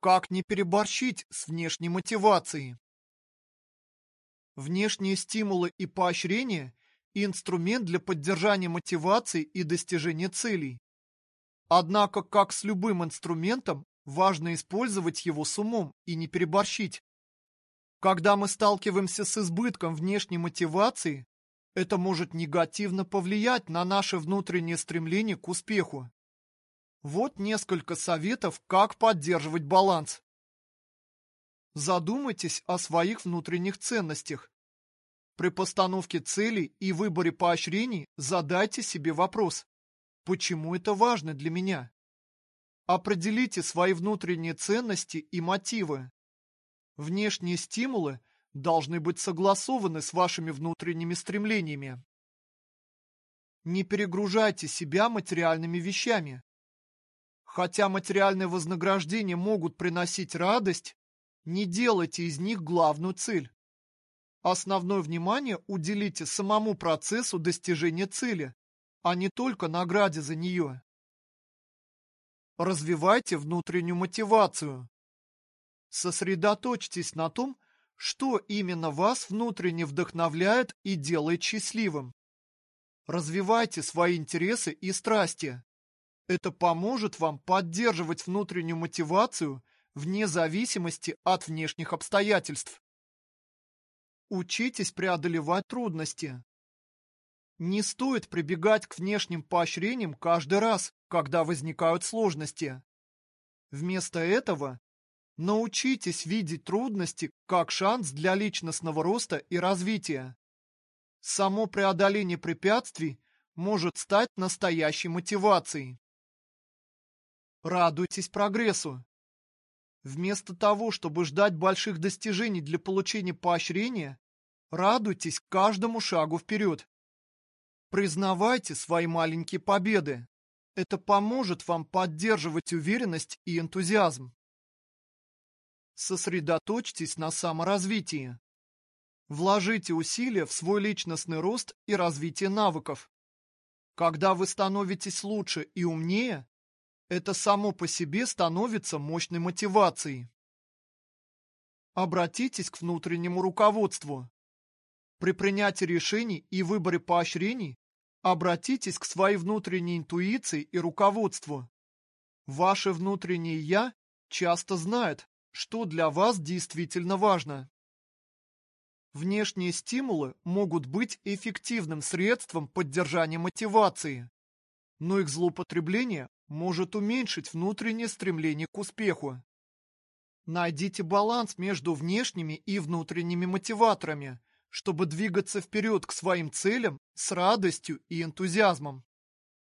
Как не переборщить с внешней мотивацией? Внешние стимулы и поощрения – инструмент для поддержания мотивации и достижения целей. Однако, как с любым инструментом, важно использовать его с умом и не переборщить. Когда мы сталкиваемся с избытком внешней мотивации, это может негативно повлиять на наше внутреннее стремление к успеху. Вот несколько советов, как поддерживать баланс. Задумайтесь о своих внутренних ценностях. При постановке целей и выборе поощрений задайте себе вопрос, почему это важно для меня? Определите свои внутренние ценности и мотивы. Внешние стимулы должны быть согласованы с вашими внутренними стремлениями. Не перегружайте себя материальными вещами. Хотя материальные вознаграждения могут приносить радость, не делайте из них главную цель. Основное внимание уделите самому процессу достижения цели, а не только награде за нее. Развивайте внутреннюю мотивацию. Сосредоточьтесь на том, что именно вас внутренне вдохновляет и делает счастливым. Развивайте свои интересы и страсти. Это поможет вам поддерживать внутреннюю мотивацию вне зависимости от внешних обстоятельств. Учитесь преодолевать трудности. Не стоит прибегать к внешним поощрениям каждый раз, когда возникают сложности. Вместо этого научитесь видеть трудности как шанс для личностного роста и развития. Само преодоление препятствий может стать настоящей мотивацией. Радуйтесь прогрессу. Вместо того, чтобы ждать больших достижений для получения поощрения, радуйтесь каждому шагу вперед. Признавайте свои маленькие победы. Это поможет вам поддерживать уверенность и энтузиазм. Сосредоточьтесь на саморазвитии. Вложите усилия в свой личностный рост и развитие навыков. Когда вы становитесь лучше и умнее, это само по себе становится мощной мотивацией. Обратитесь к внутреннему руководству. При принятии решений и выборе поощрений обратитесь к своей внутренней интуиции и руководству. Ваше внутреннее «я» часто знает, что для вас действительно важно. Внешние стимулы могут быть эффективным средством поддержания мотивации, но их злоупотребление может уменьшить внутреннее стремление к успеху. Найдите баланс между внешними и внутренними мотиваторами, чтобы двигаться вперед к своим целям с радостью и энтузиазмом.